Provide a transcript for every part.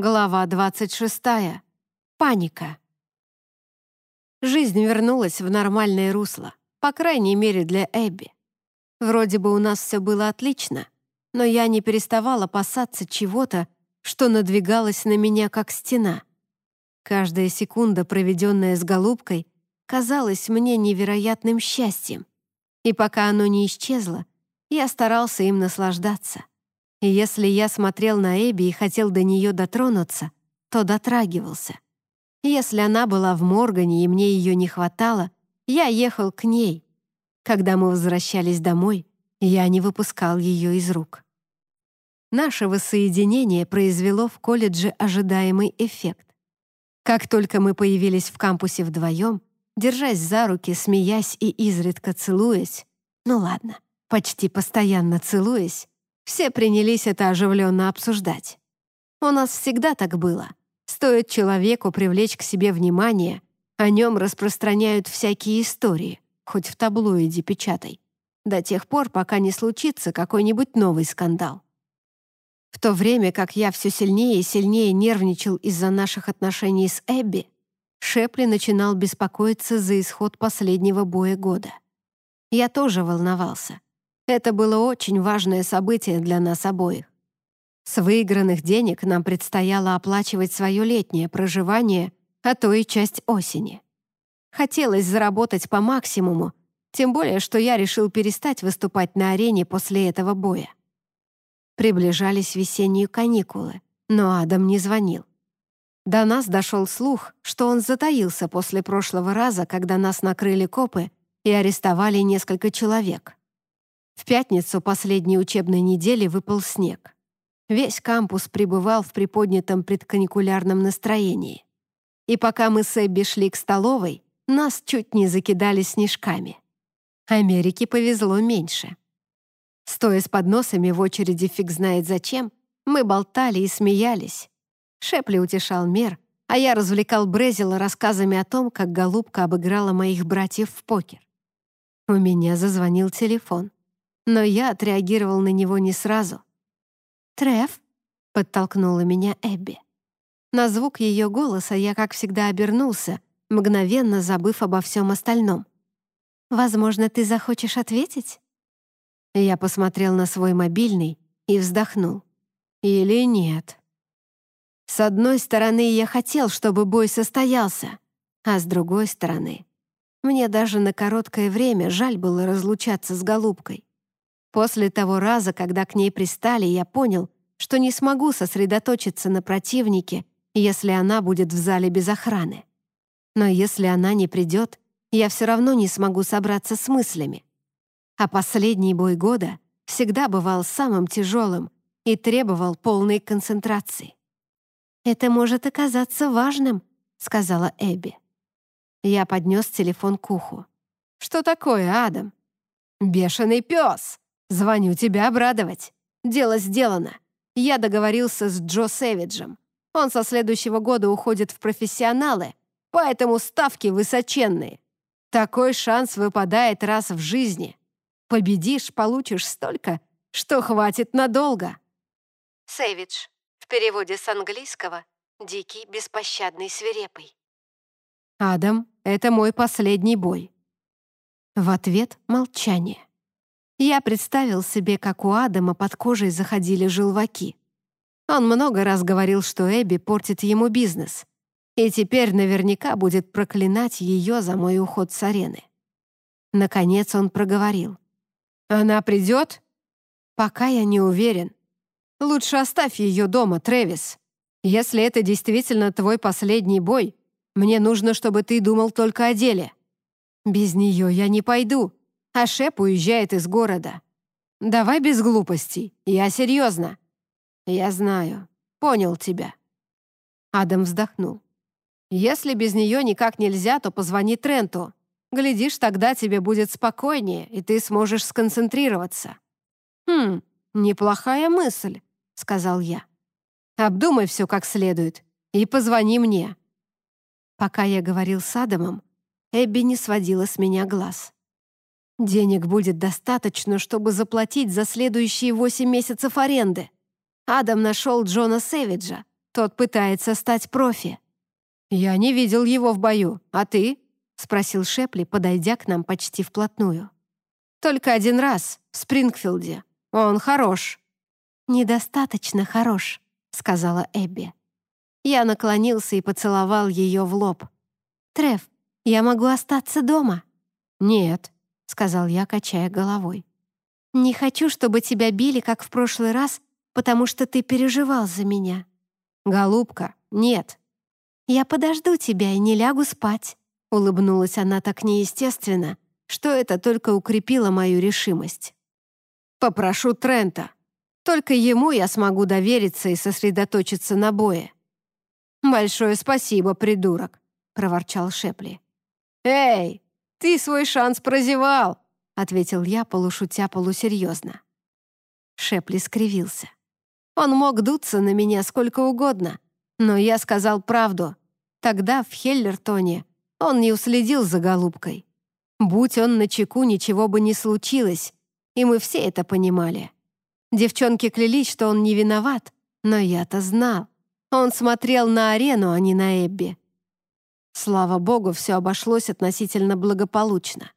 Глава 26. Паника. Жизнь вернулась в нормальное русло, по крайней мере для Эбби. Вроде бы у нас все было отлично, но я не переставала опасаться чего-то, что надвигалось на меня как стена. Каждая секунда, проведенная с голубкой, казалась мне невероятным счастьем. И пока оно не исчезло, я старался им наслаждаться. И если я смотрел на Эбби и хотел до нее дотронуться, то дотрагивался. Если она была в Моргане и мне ее не хватало, я ехал к ней. Когда мы возвращались домой, я не выпускал ее из рук. Наше воссоединение произвело в колледже ожидаемый эффект. Как только мы появились в кампусе вдвоем, держась за руки, смеясь и изредка целуясь, ну ладно, почти постоянно целуясь, все принялись это оживленно обсуждать. У нас всегда так было. Стоит человеку привлечь к себе внимание, о нем распространяют всякие истории, хоть в таблоиде печатай, до тех пор, пока не случится какой-нибудь новый скандал. В то время как я все сильнее и сильнее нервничал из-за наших отношений с Эбби, Шепли начинал беспокоиться за исход последнего боя года. Я тоже волновался — это было очень важное событие для нас обоих. С выигранных денег нам предстояло оплачивать свое летнее проживание, а то и часть осени. Хотелось заработать по максимуму, тем более, что я решил перестать выступать на арене после этого боя. Приближались весенние каникулы, но Адам не звонил. До нас дошел слух, что он затаился после прошлого раза, когда нас накрыли копы и арестовали несколько человек. В пятницу последней учебной недели выпал снег. Весь кампус пребывал в приподнятом предканикулярном настроении. И пока мы с Эбби шли к столовой, нас чуть не закидали снежками. Америке повезло меньше. Стоя с подносами в очереди фиг знает зачем, мы болтали и смеялись. Шепли утешал мер, а я развлекал Брезила рассказами о том, как голубка обыграла моих братьев в покер. У меня зазвонил телефон но я отреагировал на него не сразу. «Треф?» — подтолкнула меня Эбби. На звук ее голоса я, как всегда, обернулся, мгновенно забыв обо всем остальном. «Возможно, ты захочешь ответить?» Я посмотрел на свой мобильный и вздохнул. «Или нет?» С одной стороны, я хотел, чтобы бой состоялся, а с другой стороны, мне даже на короткое время жаль было разлучаться с голубкой. После того раза, когда к ней пристали, я понял, что не смогу сосредоточиться на противнике, если она будет в зале без охраны. Но если она не придет, я все равно не смогу собраться с мыслями. А последний бой года всегда бывал самым тяжелым и требовал полной концентрации. «Это может оказаться важным», — сказала Эбби. Я поднес телефон к уху. «Что такое, Адам?» «Бешеный пес!» «Звоню тебя обрадовать. Дело сделано. Я договорился с Джо Сэвиджем. Он со следующего года уходит в профессионалы, поэтому ставки высоченные. Такой шанс выпадает раз в жизни. Победишь, получишь столько, что хватит надолго». Сэвидж. В переводе с английского «дикий, беспощадный, свирепый». «Адам, это мой последний бой». В ответ — молчание. Я представил себе, как у Адама под кожей заходили желваки. Он много раз говорил, что Эбби портит ему бизнес, и теперь наверняка будет проклинать ее за мой уход с арены. Наконец он проговорил. «Она придет?» «Пока я не уверен. Лучше оставь ее дома, Трэвис. Если это действительно твой последний бой, мне нужно, чтобы ты думал только о деле. Без нее я не пойду а Шеп уезжает из города. Давай без глупостей, я серьезно. Я знаю, понял тебя. Адам вздохнул. Если без нее никак нельзя, то позвони Тренту. Глядишь, тогда тебе будет спокойнее, и ты сможешь сконцентрироваться. «Хм, неплохая мысль», — сказал я. «Обдумай все как следует и позвони мне». Пока я говорил с Адамом, Эбби не сводила с меня глаз. Денег будет достаточно, чтобы заплатить за следующие восемь месяцев аренды. Адам нашел Джона Сэвиджа, Тот пытается стать профи». «Я не видел его в бою, а ты?» — спросил Шепли, подойдя к нам почти вплотную. «Только один раз, в Спрингфилде. Он хорош». «Недостаточно хорош», — сказала Эбби. Я наклонился и поцеловал ее в лоб. «Треф, я могу остаться дома?» «Нет», — сказал я, качая головой. «Не хочу, чтобы тебя били, как в прошлый раз, потому что ты переживал за меня». «Голубка, нет». «Я подожду тебя и не лягу спать», — улыбнулась она так неестественно, что это только укрепило мою решимость. «Попрошу Трента. Только ему я смогу довериться и сосредоточиться на бое». «Большое спасибо, придурок», — проворчал Шепли. «Эй, ты свой шанс прозевал», — ответил я, полушутя полусерьезно. Шепли скривился. Он мог дуться на меня сколько угодно, но я сказал правду. Тогда в Хеллертоне он не уследил за голубкой. Будь он на чеку, ничего бы не случилось, и мы все это понимали. Девчонки клялись, что он не виноват, но я-то знал. Он смотрел на арену, а не на Эбби. Слава богу, все обошлось относительно благополучно.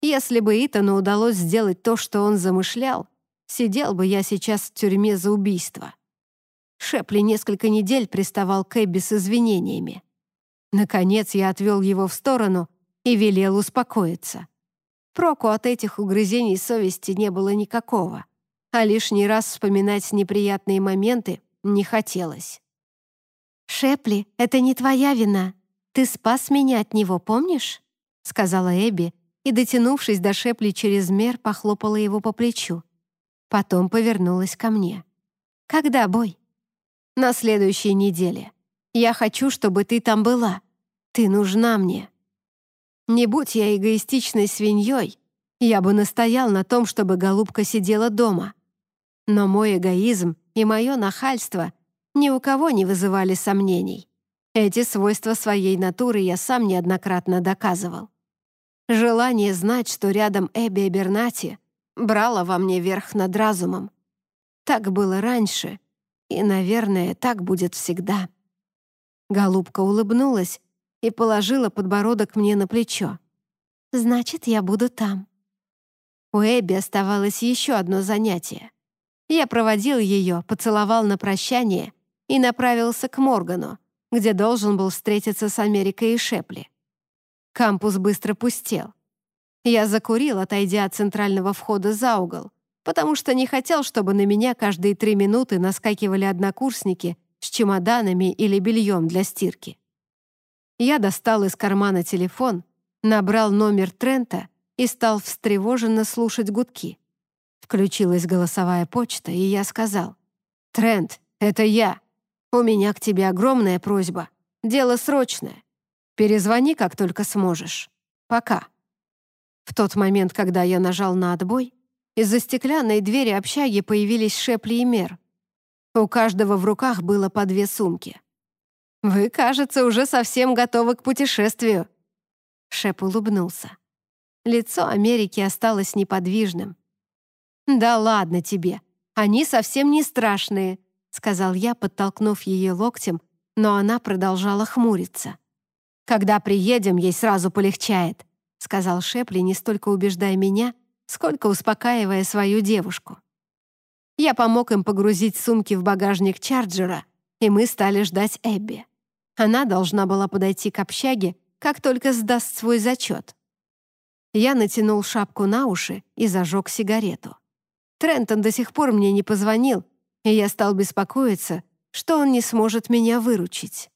Если бы Итану удалось сделать то, что он замышлял, сидел бы я сейчас в тюрьме за убийство. Шепли несколько недель приставал к Эбби с извинениями. Наконец я отвел его в сторону и велел успокоиться. Проку от этих угрызений совести не было никакого, а лишний раз вспоминать неприятные моменты не хотелось. «Шепли, это не твоя вина. Ты спас меня от него, помнишь?» — сказала Эбби, и, дотянувшись до Шепли через мер, похлопала его по плечу. Потом повернулась ко мне. «Когда бой?» «На следующей неделе. Я хочу, чтобы ты там была. Ты нужна мне». Не будь я эгоистичной свиньей, я бы настоял на том, чтобы голубка сидела дома. Но мой эгоизм и мое нахальство ни у кого не вызывали сомнений. Эти свойства своей натуры я сам неоднократно доказывал. Желание знать, что рядом Эбби Бернати, брало во мне верх над разумом. Так было раньше, и, наверное, так будет всегда. Голубка улыбнулась и положила подбородок мне на плечо. «Значит, я буду там». У Эбби оставалось еще одно занятие. Я проводил ее, поцеловал на прощание и направился к Моргану, где должен был встретиться с Америкой и Шепли. Кампус быстро пустел. Я закурил, отойдя от центрального входа за угол, потому что не хотел, чтобы на меня каждые три минуты наскакивали однокурсники с чемоданами или бельем для стирки. Я достал из кармана телефон, набрал номер Трента и стал встревоженно слушать гудки. Включилась голосовая почта, и я сказал, «Трент, это я. У меня к тебе огромная просьба. Дело срочное. Перезвони, как только сможешь. Пока». В тот момент, когда я нажал на отбой, из-за стеклянной двери общаги появились Шепли и Мер. У каждого в руках было по две сумки. «Вы, кажется, уже совсем готовы к путешествию». Шеп улыбнулся. Лицо Америки осталось неподвижным. «Да ладно тебе, они совсем не страшные», сказал я, подтолкнув ее локтем, но она продолжала хмуриться. «Когда приедем, ей сразу полегчает», сказал Шепли, не столько убеждая меня, сколько успокаивая свою девушку. Я помог им погрузить сумки в багажник Чарджера, и мы стали ждать Эбби. Она должна была подойти к общаге, как только сдаст свой зачет. Я натянул шапку на уши и зажег сигарету. Трентон до сих пор мне не позвонил, и я стал беспокоиться, что он не сможет меня выручить.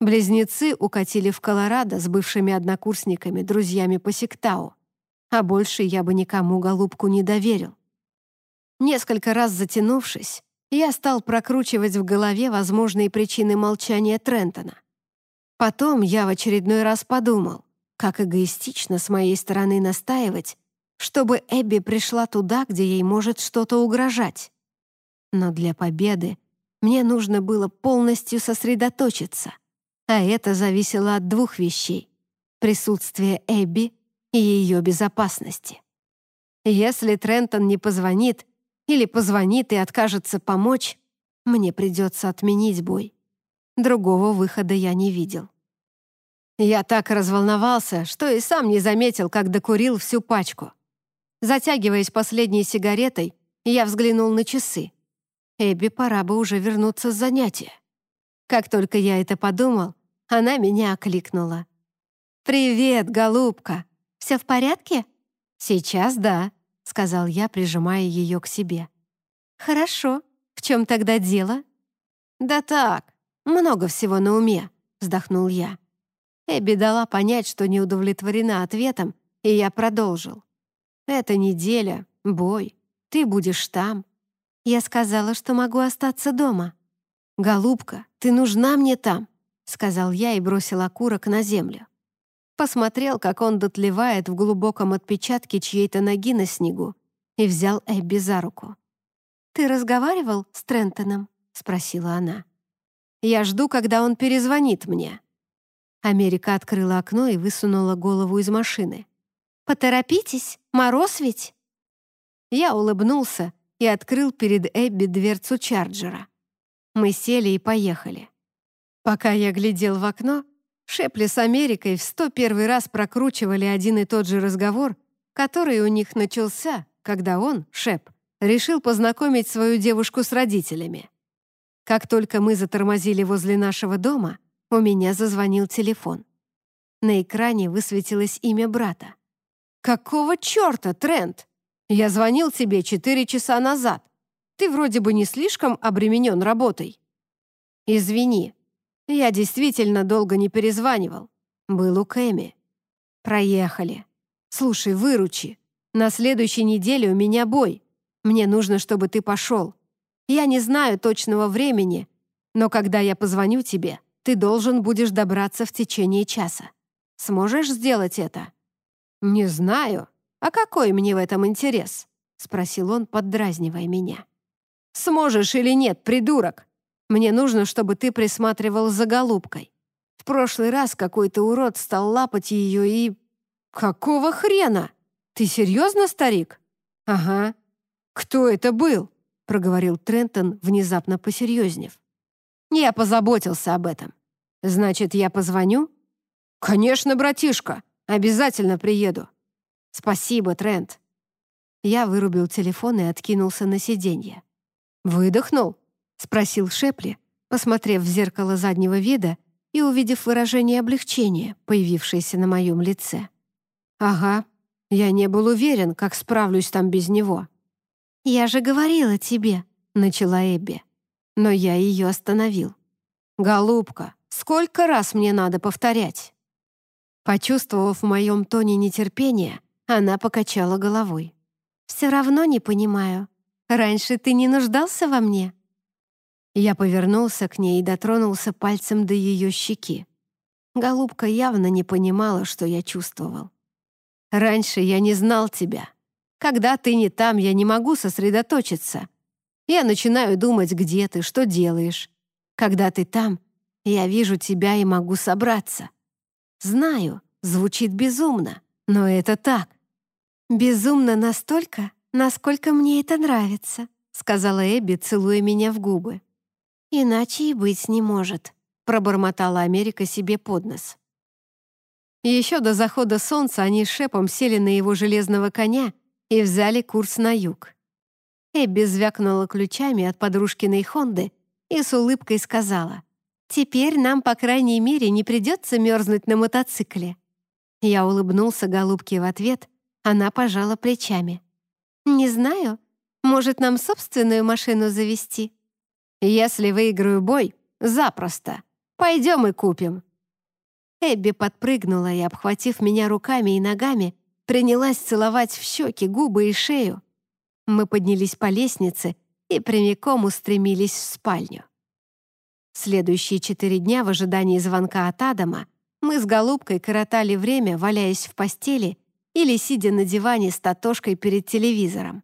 Близнецы укатили в Колорадо с бывшими однокурсниками, друзьями по Сектау, а больше я бы никому голубку не доверил. Несколько раз затянувшись, я стал прокручивать в голове возможные причины молчания Трентона. Потом я в очередной раз подумал, как эгоистично с моей стороны настаивать, чтобы Эбби пришла туда, где ей может что-то угрожать. Но для победы мне нужно было полностью сосредоточиться, а это зависело от двух вещей — присутствия Эбби и ее безопасности. Если Трентон не позвонит или позвонит и откажется помочь, мне придется отменить бой, Другого выхода я не видел. Я так разволновался, что и сам не заметил, как докурил всю пачку. Затягиваясь последней сигаретой, я взглянул на часы. Эбби пора бы уже вернуться с занятия. Как только я это подумал, она меня окликнула. «Привет, голубка! Все в порядке?» «Сейчас да», — сказал я, прижимая ее к себе. «Хорошо. В чем тогда дело?» «Да так, много всего на уме», — вздохнул я. Эбби дала понять, что не удовлетворена ответом, и я продолжил. «Эта неделя, бой, ты будешь там». Я сказала, что могу остаться дома. «Голубка, ты нужна мне там», — сказал я и бросил окурок на землю. Посмотрел, как он дотлевает в глубоком отпечатке чьей-то ноги на снегу, и взял Эбби за руку. «Ты разговаривал с Трентоном?» — спросила она. «Я жду, когда он перезвонит мне». Америка открыла окно и высунула голову из машины. «Поторопитесь, мороз ведь!» Я улыбнулся и открыл перед Эбби дверцу Чарджера. Мы сели и поехали. Пока я глядел в окно, Шепли с Америкой в сто первый раз прокручивали один и тот же разговор, который у них начался, когда он, Шеп, решил познакомить свою девушку с родителями. Как только мы затормозили возле нашего дома, у меня зазвонил телефон. На экране высветилось имя брата. «Какого черта, Трент? Я звонил тебе четыре часа назад. Ты вроде бы не слишком обременен работой». «Извини, я действительно долго не перезванивал. Был у Кэми. Проехали. Слушай, выручи. На следующей неделе у меня бой. Мне нужно, чтобы ты пошел. Я не знаю точного времени, но когда я позвоню тебе, ты должен будешь добраться в течение часа. Сможешь сделать это?» «Не знаю. А какой мне в этом интерес?» — спросил он, поддразнивая меня. «Сможешь или нет, придурок? Мне нужно, чтобы ты присматривал за голубкой. В прошлый раз какой-то урод стал лапать ее и... Какого хрена? Ты серьезно, старик? Ага. Кто это был? Проговорил Трентон, внезапно посерьезнев. Я позаботился об этом. Значит, я позвоню? Конечно, братишка. Обязательно приеду. Спасибо, Трент. Я вырубил телефон и откинулся на сиденье. Выдохнул? — спросил Шепли, посмотрев в зеркало заднего вида и увидев выражение облегчения, появившееся на моем лице. «Ага, я не был уверен, как справлюсь там без него». «Я же говорила тебе», — начала Эбби. Но я ее остановил. «Голубка, сколько раз мне надо повторять?» Почувствовав в моем тоне нетерпение, она покачала головой. «Все равно не понимаю. Раньше ты не нуждался во мне?» Я повернулся к ней и дотронулся пальцем до ее щеки. Голубка явно не понимала, что я чувствовал. «Раньше я не знал тебя. Когда ты не там, я не могу сосредоточиться. Я начинаю думать, где ты, что делаешь. Когда ты там, я вижу тебя и могу собраться. Знаю, звучит безумно, но это так. Безумно настолько, насколько мне это нравится», сказала Эбби, целуя меня в губы. «Иначе и быть не может», — пробормотала Америка себе под нос. Еще до захода солнца они Шепом сели на его железного коня и взяли курс на юг. Эбби звякнула ключами от подружкиной Хонды и с улыбкой сказала, «Теперь нам, по крайней мере, не придется мерзнуть на мотоцикле». Я улыбнулся голубке в ответ, она пожала плечами. «Не знаю, может, нам собственную машину завести?» Если выиграю бой, запросто. Пойдем и купим». Эбби подпрыгнула и, обхватив меня руками и ногами, принялась целовать в щеки, губы и шею. Мы поднялись по лестнице и прямиком устремились в спальню. Следующие четыре дня в ожидании звонка от Адама мы с Голубкой коротали время, валяясь в постели или сидя на диване с Татошкой перед телевизором.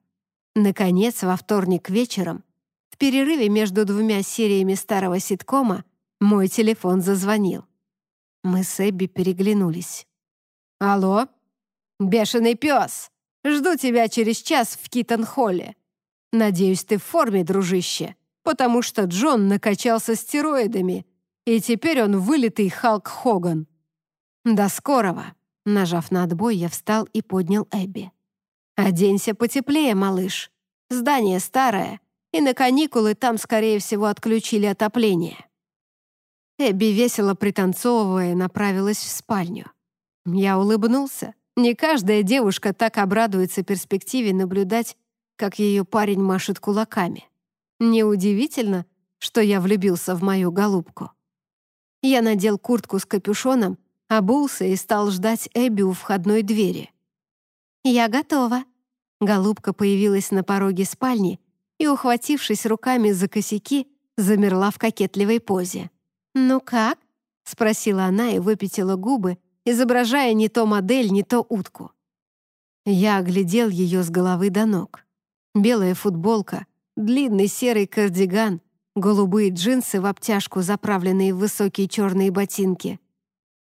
Наконец, во вторник вечером перерыве между двумя сериями старого ситкома мой телефон зазвонил. Мы с Эбби переглянулись. «Алло? Бешеный пес! Жду тебя через час в Китон-холле. Надеюсь, ты в форме, дружище, потому что Джон накачался стероидами и теперь он вылитый Халк Хоган. До скорого. Нажав на отбой, я встал и поднял Эбби. «Оденься потеплее, малыш. Здание старое, и на каникулы там, скорее всего, отключили отопление». Эбби, весело пританцовывая, направилась в спальню. Я улыбнулся. Не каждая девушка так обрадуется перспективе наблюдать, как ее парень машет кулаками. Неудивительно, что я влюбился в мою голубку. Я надел куртку с капюшоном, обулся и стал ждать Эбби у входной двери. «Я готова». Голубка появилась на пороге спальни и, ухватившись руками за косяки, замерла в кокетливой позе. «Ну как?» — спросила она и выпятила губы, изображая не то модель, не то утку. Я оглядел ее с головы до ног. Белая футболка, длинный серый кардиган, голубые джинсы в обтяжку, заправленные в высокие черные ботинки.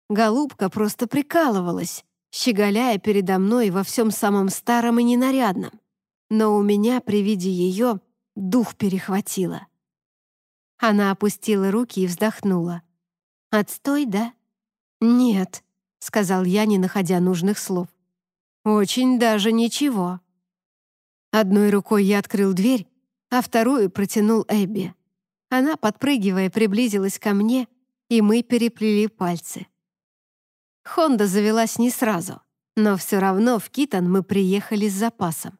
Голубка просто прикалывалась, щеголяя передо мной во всем самом старом и ненарядном. Но у меня при виде ее дух перехватило. Она опустила руки и вздохнула. «Отстой, да?» «Нет», — сказал я, не находя нужных слов. «Очень даже ничего». Одной рукой я открыл дверь, а вторую протянул Эбби. Она, подпрыгивая, приблизилась ко мне, и мы переплели пальцы. Хонда завелась не сразу, но все равно в Китон мы приехали с запасом.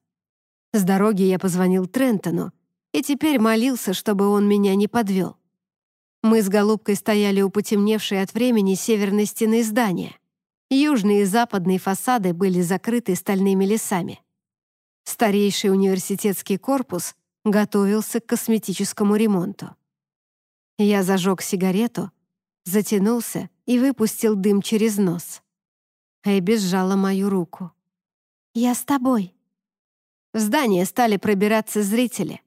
С дороги я позвонил Трентону и теперь молился, чтобы он меня не подвел. Мы с Голубкой стояли у потемневшей от времени северной стены здания. Южные и западные фасады были закрыты стальными лесами. Старейший университетский корпус готовился к косметическому ремонту. Я зажег сигарету, затянулся и выпустил дым через нос. Эбби сжала мою руку. «Я с тобой». В здание стали пробираться зрители.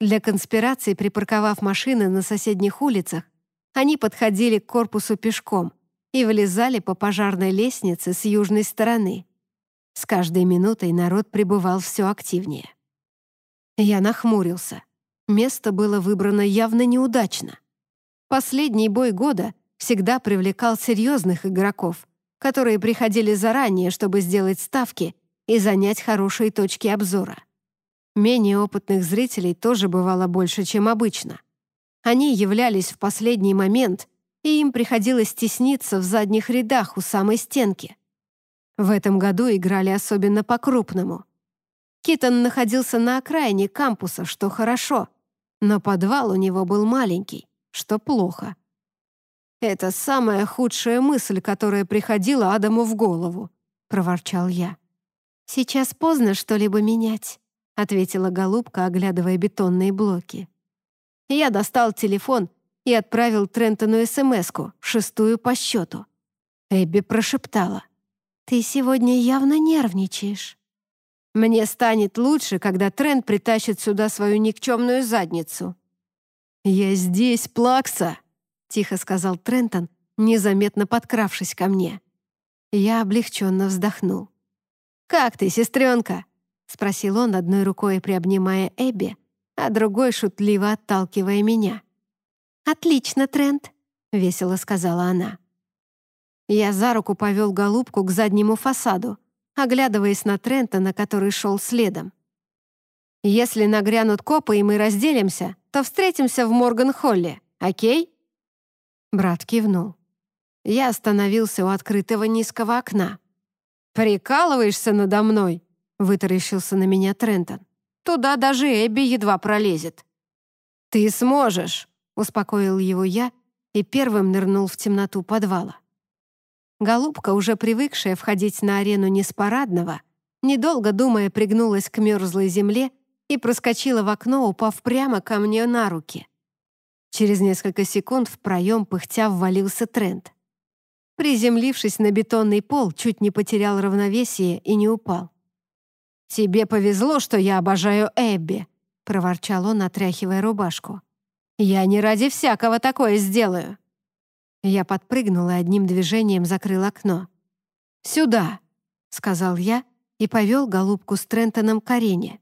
Для конспирации, припарковав машины на соседних улицах, они подходили к корпусу пешком и вылезали по пожарной лестнице с южной стороны. С каждой минутой народ пребывал все активнее. Я нахмурился. Место было выбрано явно неудачно. Последний бой года всегда привлекал серьезных игроков, которые приходили заранее, чтобы сделать ставки и занять хорошие точки обзора. Менее опытных зрителей тоже бывало больше, чем обычно. Они являлись в последний момент, и им приходилось тесниться в задних рядах у самой стенки. В этом году играли особенно по-крупному. Китон находился на окраине кампуса, что хорошо, но подвал у него был маленький, что плохо. «Это самая худшая мысль, которая приходила Адаму в голову», — проворчал я. «Сейчас поздно что-либо менять», — ответила голубка, оглядывая бетонные блоки. Я достал телефон и отправил Трентону СМС-ку, шестую по счету. Эбби прошептала. «Ты сегодня явно нервничаешь». «Мне станет лучше, когда Трент притащит сюда свою никчемную задницу». «Я здесь, Плакса», — тихо сказал Трентон, незаметно подкравшись ко мне. Я облегченно вздохнул. «Как ты, сестренка?» — спросил он, одной рукой приобнимая Эбби, а другой шутливо отталкивая меня. «Отлично, Трент», — весело сказала она. Я за руку повел голубку к заднему фасаду, оглядываясь на Трента, на который шел следом. «Если нагрянут копы и мы разделимся, то встретимся в Морган-Холле, окей?» Брат кивнул. Я остановился у открытого низкого окна. «Прикалываешься надо мной?» Вытаращился на меня Трентон. «Туда даже Эбби едва пролезет». «Ты сможешь», — успокоил его я и первым нырнул в темноту подвала. Голубка, уже привыкшая входить на арену неспарадного, недолго думая, пригнулась к мерзлой земле и проскочила в окно, упав прямо ко мне на руки. Через несколько секунд в проем пыхтя ввалился Трент. Приземлившись на бетонный пол, чуть не потерял равновесие и не упал. «Тебе повезло, что я обожаю Эбби», — проворчал он, отряхивая рубашку. «Я не ради всякого такое сделаю». Я подпрыгнул и одним движением закрыл окно. «Сюда», — сказал я и повел голубку с Трентоном к арене.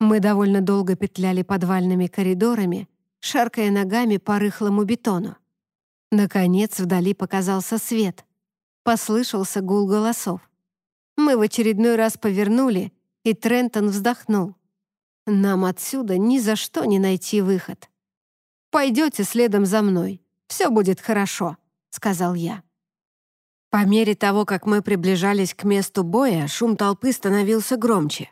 Мы довольно долго петляли подвальными коридорами, шаркая ногами по рыхлому бетону. Наконец вдали показался свет. Послышался гул голосов. Мы в очередной раз повернули, и Трентон вздохнул. Нам отсюда ни за что не найти выход. «Пойдете следом за мной. Все будет хорошо», — сказал я. По мере того, как мы приближались к месту боя, шум толпы становился громче.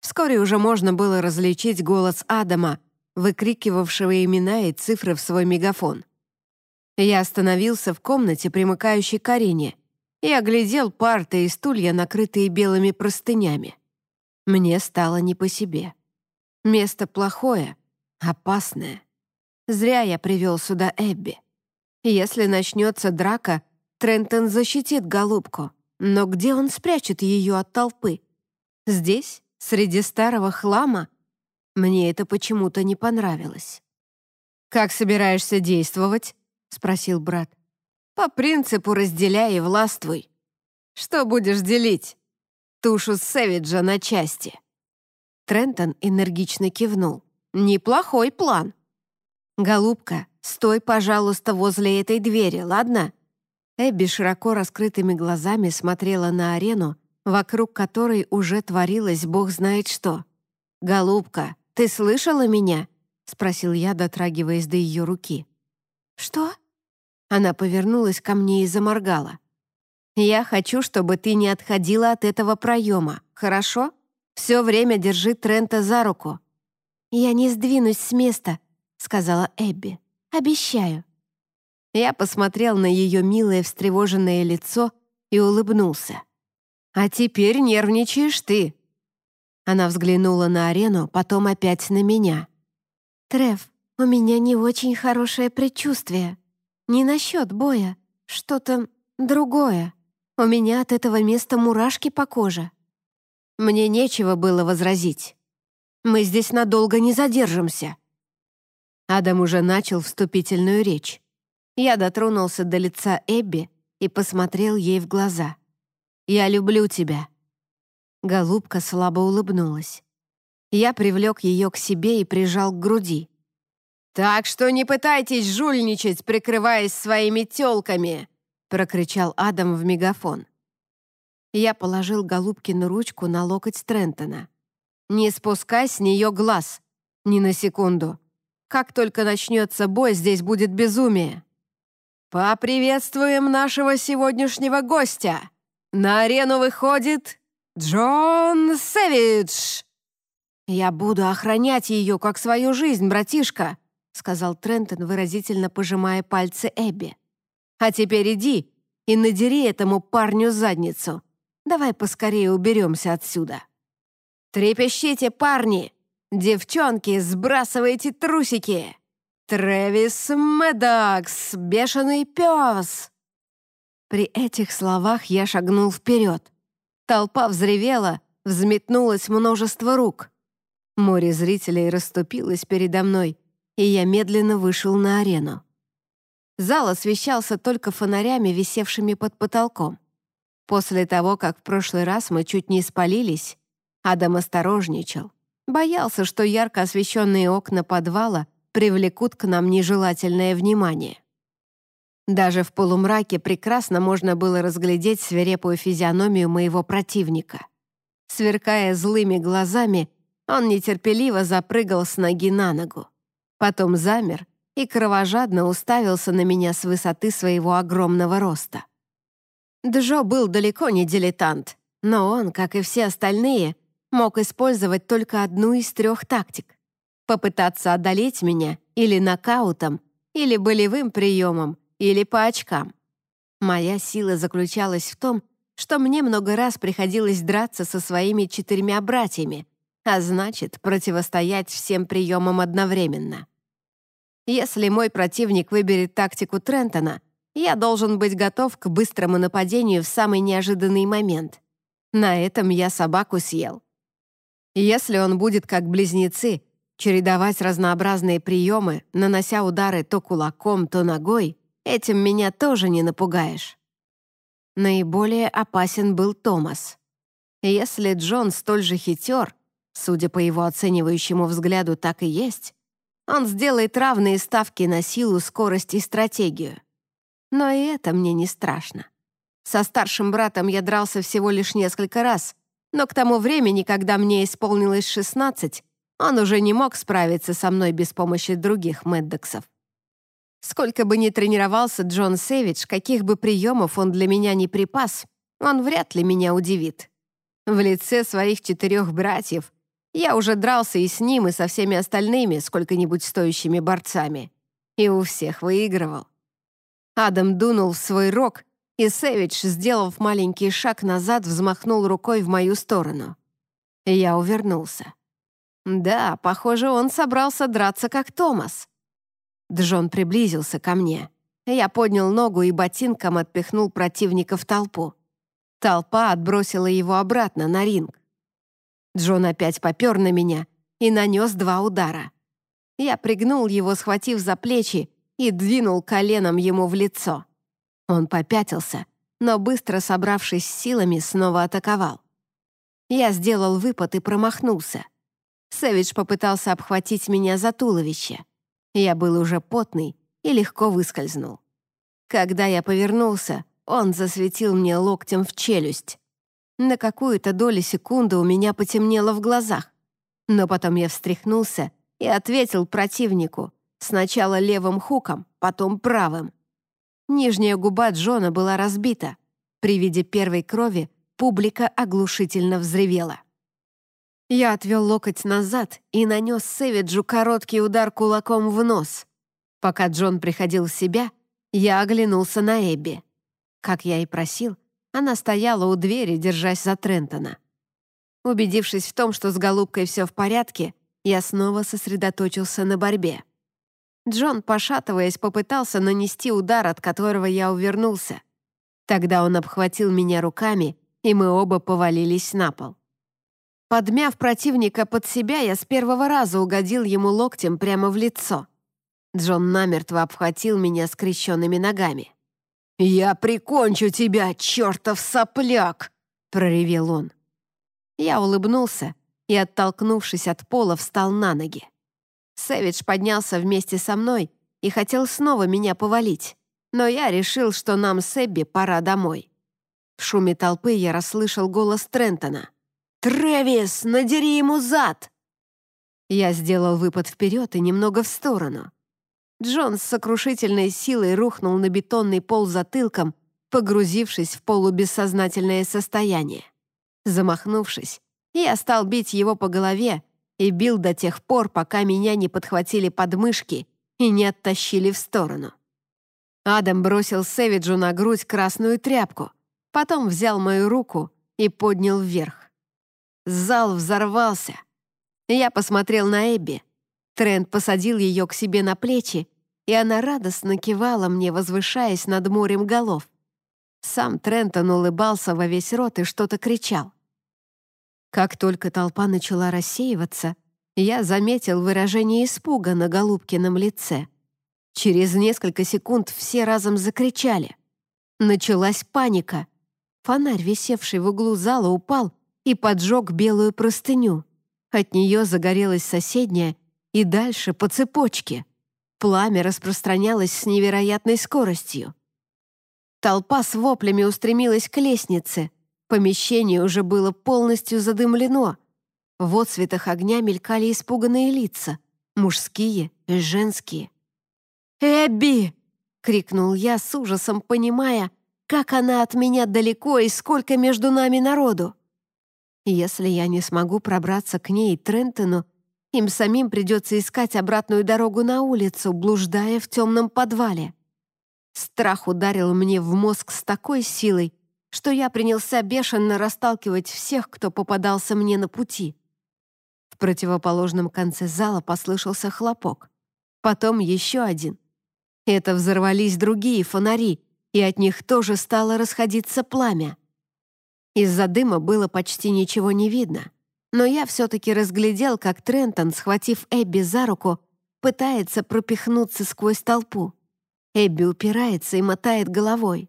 Вскоре уже можно было различить голос Адама, выкрикивавшего имена и цифры в свой мегафон. Я остановился в комнате, примыкающей к арене, и оглядел парты и стулья, накрытые белыми простынями. Мне стало не по себе. Место плохое, опасное. Зря я привел сюда Эбби. Если начнется драка, Трентон защитит голубку. Но где он спрячет ее от толпы? Здесь, среди старого хлама? Мне это почему-то не понравилось. «Как собираешься действовать?» — спросил брат. «По принципу разделяй и властвуй. Что будешь делить? Тушу Сэвиджа на части». Трентон энергично кивнул. «Неплохой план». «Голубка, стой, пожалуйста, возле этой двери, ладно?» Эбби широко раскрытыми глазами смотрела на арену, вокруг которой уже творилось бог знает что. «Голубка, ты слышала меня?» — спросил я, дотрагиваясь до ее руки. «Что?» Она повернулась ко мне и заморгала. «Я хочу, чтобы ты не отходила от этого проема, хорошо? Все время держи Трента за руку». «Я не сдвинусь с места», — сказала Эбби. «Обещаю». Я посмотрел на ее милое встревоженное лицо и улыбнулся. «А теперь нервничаешь ты». Она взглянула на арену, потом опять на меня. «Треф, у меня не очень хорошее предчувствие. Не насчет боя, что-то другое. У меня от этого места мурашки по коже». Мне нечего было возразить. «Мы здесь надолго не задержимся». Адам уже начал вступительную речь. Я дотронулся до лица Эбби и посмотрел ей в глаза. «Я люблю тебя». Голубка слабо улыбнулась. Я привлек ее к себе и прижал к груди. «Так что не пытайтесь жульничать, прикрываясь своими тёлками!» прокричал Адам в мегафон. Я положил Голубкину ручку на локоть Трентона. «Не спускай с нее глаз! Ни на секунду! Как только начнется бой, здесь будет безумие!» «Поприветствуем нашего сегодняшнего гостя! На арену выходит Джон Сэвидж!» «Я буду охранять ее, как свою жизнь, братишка!» сказал Трентон, выразительно пожимая пальцы Эбби. «А теперь иди и надери этому парню задницу. Давай поскорее уберемся отсюда». «Трепещите, парни! Девчонки, сбрасывайте трусики!» «Трэвис Мэддокс, бешеный пес!» При этих словах я шагнул вперед. Толпа взревела, взметнулось множество рук. Море зрителей расступилось передо мной, и я медленно вышел на арену. Зал освещался только фонарями, висевшими под потолком. После того, как в прошлый раз мы чуть не спалились, Адам осторожничал. Боялся, что ярко освещенные окна подвала привлекут к нам нежелательное внимание. Даже в полумраке прекрасно можно было разглядеть свирепую физиономию моего противника. Сверкая злыми глазами, он нетерпеливо запрыгал с ноги на ногу. Потом замер и кровожадно уставился на меня с высоты своего огромного роста. Джо был далеко не дилетант, но он, как и все остальные, мог использовать только одну из трех тактик попытаться одолеть меня или нокаутом, или болевым приемом, или по очкам. Моя сила заключалась в том, что мне много раз приходилось драться со своими четырьмя братьями, а значит, противостоять всем приемам одновременно. Если мой противник выберет тактику Трентона, я должен быть готов к быстрому нападению в самый неожиданный момент. На этом я собаку съел. Если он будет как близнецы, Чередовать разнообразные приемы, нанося удары то кулаком, то ногой, этим меня тоже не напугаешь. Наиболее опасен был Томас. Если Джон столь же хитер, судя по его оценивающему взгляду, так и есть, он сделает равные ставки на силу, скорость и стратегию. Но и это мне не страшно. Со старшим братом я дрался всего лишь несколько раз, но к тому времени, когда мне исполнилось 16, он уже не мог справиться со мной без помощи других Мэддоксов. Сколько бы ни тренировался Джон Сэвидж, каких бы приемов он для меня не припас, он вряд ли меня удивит. В лице своих четырех братьев я уже дрался и с ним, и со всеми остальными сколько-нибудь стоящими борцами. И у всех выигрывал. Адам дунул в свой рог, и Сэвидж, сделав маленький шаг назад, взмахнул рукой в мою сторону. Я увернулся. Да, похоже, он собрался драться как Томас. Джон приблизился ко мне. Я поднял ногу и ботинком отпихнул противника в толпу. Толпа отбросила его обратно на ринг. Джон опять попер на меня и нанес два удара. Я пригнул его, схватив за плечи, и двинул коленом ему в лицо. Он попятился, но быстро собравшись силами, снова атаковал. Я сделал выпад и промахнулся. Сэвидж попытался обхватить меня за туловище. Я был уже потный и легко выскользнул. Когда я повернулся, он засветил мне локтем в челюсть. На какую-то долю секунды у меня потемнело в глазах. Но потом я встряхнулся и ответил противнику, сначала левым хуком, потом правым. Нижняя губа Джона была разбита. При виде первой крови публика оглушительно взревела. Я отвел локоть назад и нанес Сэвиджу короткий удар кулаком в нос. Пока Джон приходил в себя, я оглянулся на Эбби. Как я и просил, она стояла у двери, держась за Трентона. Убедившись в том, что с голубкой все в порядке, я снова сосредоточился на борьбе. Джон, пошатываясь, попытался нанести удар, от которого я увернулся. Тогда он обхватил меня руками, и мы оба повалились на пол. Подмяв противника под себя, я с первого раза угодил ему локтем прямо в лицо. Джон намертво обхватил меня скрещенными ногами. «Я прикончу тебя, чертов сопляк!» — проревел он. Я улыбнулся и, оттолкнувшись от пола, встал на ноги. Сэвидж поднялся вместе со мной и хотел снова меня повалить, но я решил, что нам с Эбби пора домой. В шуме толпы я расслышал голос Трентона — «Трэвис, надери ему зад!» Я сделал выпад вперед и немного в сторону. Джон с сокрушительной силой рухнул на бетонный пол затылком, погрузившись в полубессознательное состояние. Замахнувшись, я стал бить его по голове и бил до тех пор, пока меня не подхватили подмышки и не оттащили в сторону. Адам бросил Сэвиджу на грудь красную тряпку, потом взял мою руку и поднял вверх. Зал взорвался. Я посмотрел на Эбби. Трент посадил ее к себе на плечи, и она радостно кивала мне, возвышаясь над морем голов. Сам Трентон улыбался во весь рот и что-то кричал. Как только толпа начала рассеиваться, я заметил выражение испуга на Голубкином лице. Через несколько секунд все разом закричали. Началась паника. Фонарь, висевший в углу зала, упал, и поджег белую простыню. От нее загорелась соседняя и дальше по цепочке. Пламя распространялось с невероятной скоростью. Толпа с воплями устремилась к лестнице. Помещение уже было полностью задымлено. В отцветах огня мелькали испуганные лица, мужские и женские. «Эбби!» — крикнул я с ужасом, понимая, как она от меня далеко и сколько между нами народу. Если я не смогу пробраться к ней и Трентону, им самим придется искать обратную дорогу на улицу, блуждая в темном подвале. Страх ударил мне в мозг с такой силой, что я принялся бешено расталкивать всех, кто попадался мне на пути. В противоположном конце зала послышался хлопок. Потом еще один. Это взорвались другие фонари, и от них тоже стало расходиться пламя. Из-за дыма было почти ничего не видно, но я все-таки разглядел, как Трентон, схватив Эбби за руку, пытается пропихнуться сквозь толпу. Эбби упирается и мотает головой.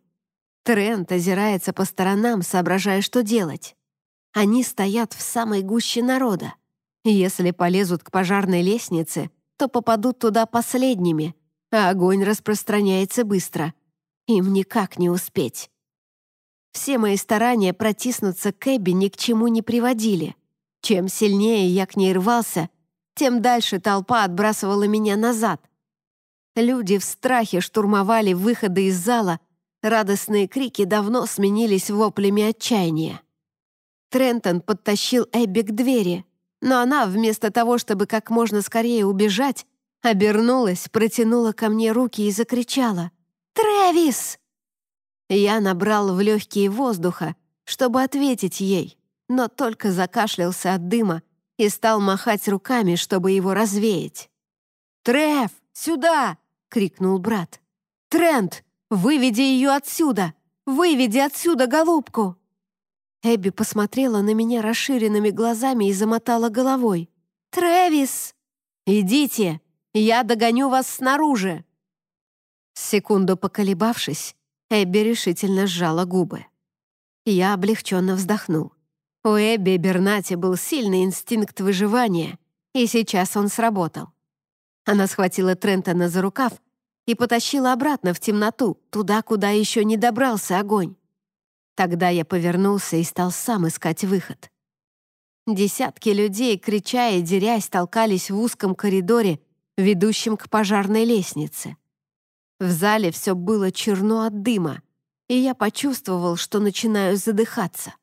Трент озирается по сторонам, соображая, что делать. Они стоят в самой гуще народа. Если полезут к пожарной лестнице, то попадут туда последними, а огонь распространяется быстро. Им никак не успеть. Все мои старания протиснуться к Эбби ни к чему не приводили. Чем сильнее я к ней рвался, тем дальше толпа отбрасывала меня назад. Люди в страхе штурмовали выходы из зала, радостные крики давно сменились воплями отчаяния. Трентон подтащил Эбби к двери, но она, вместо того, чтобы как можно скорее убежать, обернулась, протянула ко мне руки и закричала «Трэвис!». Я набрал в легкие воздуха, чтобы ответить ей, но только закашлялся от дыма и стал махать руками, чтобы его развеять. «Трев, сюда!» — крикнул брат. «Трент, выведи ее отсюда! Выведи отсюда голубку!» Эбби посмотрела на меня расширенными глазами и замотала головой. «Трэвис!» «Идите! Я догоню вас снаружи!» Секунду поколебавшись, Эбби решительно сжала губы. Я облегченно вздохнул. У Эбби Бернати был сильный инстинкт выживания, и сейчас он сработал. Она схватила Трентона за рукав и потащила обратно в темноту, туда, куда еще не добрался огонь. Тогда я повернулся и стал сам искать выход. Десятки людей, крича и дерясь, толкались в узком коридоре, ведущем к пожарной лестнице. В зале все было черно от дыма, и я почувствовал, что начинаю задыхаться.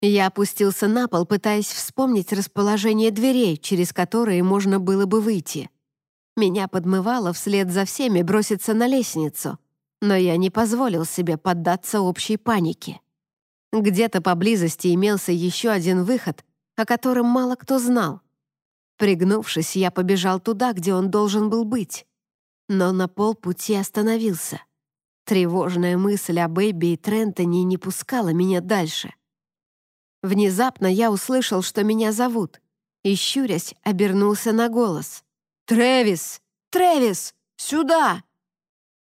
Я опустился на пол, пытаясь вспомнить расположение дверей, через которые можно было бы выйти. Меня подмывало вслед за всеми броситься на лестницу — но я не позволил себе поддаться общей панике. Где-то поблизости имелся еще один выход, о котором мало кто знал. Пригнувшись, я побежал туда, где он должен был быть. Но на полпути остановился. Тревожная мысль о Бэйби и Трентоне не пускала меня дальше. Внезапно я услышал, что меня зовут, и, щурясь, обернулся на голос. «Трэвис! Трэвис! Сюда!»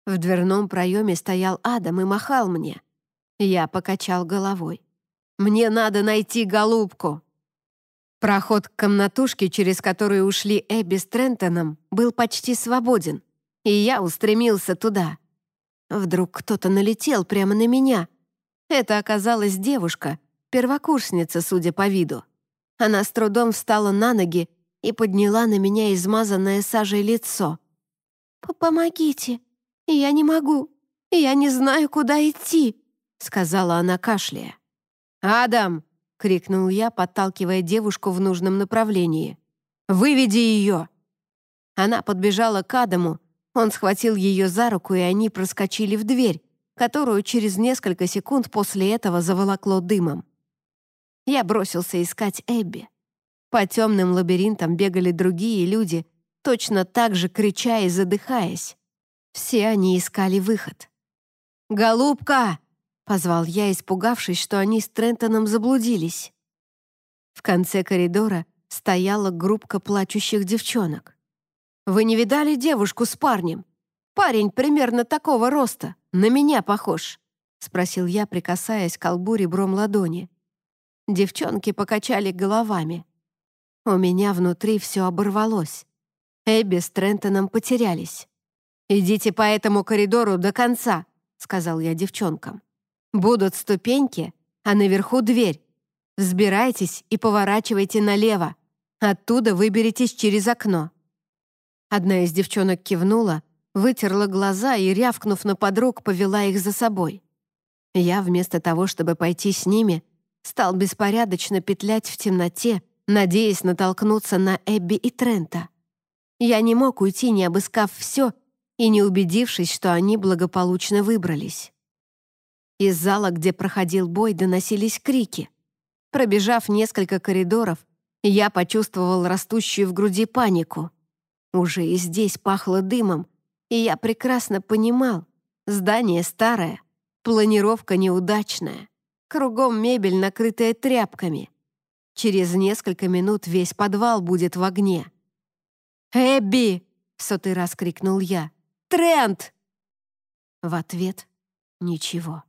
В дверном проеме стоял Адам и махал мне. Я покачал головой. «Мне надо найти голубку!» Проход к комнатушке, через которую ушли Эбби с Трентоном, был почти свободен, и я устремился туда. Вдруг кто-то налетел прямо на меня. Это оказалась девушка, первокурсница, судя по виду. Она с трудом встала на ноги и подняла на меня измазанное сажей лицо. «Помогите!» «Я не могу. Я не знаю, куда идти», — сказала она, кашляя. «Адам!» — крикнул я, подталкивая девушку в нужном направлении. «Выведи ее!» Она подбежала к Адаму, он схватил ее за руку, и они проскочили в дверь, которую через несколько секунд после этого заволокло дымом. Я бросился искать Эбби. По темным лабиринтам бегали другие люди, точно так же крича и задыхаясь. Все они искали выход. «Голубка!» — позвал я, испугавшись, что они с Трентоном заблудились. В конце коридора стояла группка плачущих девчонок. «Вы не видали девушку с парнем? Парень примерно такого роста, на меня похож», — спросил я, прикасаясь к колбу ребром ладони. Девчонки покачали головами. У меня внутри все оборвалось. Эбби с Трентоном потерялись. «Идите по этому коридору до конца», — сказал я девчонкам. «Будут ступеньки, а наверху дверь. Взбирайтесь и поворачивайте налево. Оттуда выберитесь через окно». Одна из девчонок кивнула, вытерла глаза и, рявкнув на подруг, повела их за собой. Я, вместо того, чтобы пойти с ними, стал беспорядочно петлять в темноте, надеясь натолкнуться на Эбби и Трента. Я не мог уйти, не обыскав все и не убедившись, что они благополучно выбрались. Из зала, где проходил бой, доносились крики. Пробежав несколько коридоров, я почувствовал растущую в груди панику. Уже и здесь пахло дымом, и я прекрасно понимал, здание старое, планировка неудачная, кругом мебель, накрытая тряпками. Через несколько минут весь подвал будет в огне. «Эбби!» — в сотый раз крикнул я. Трент!» В ответ — ничего.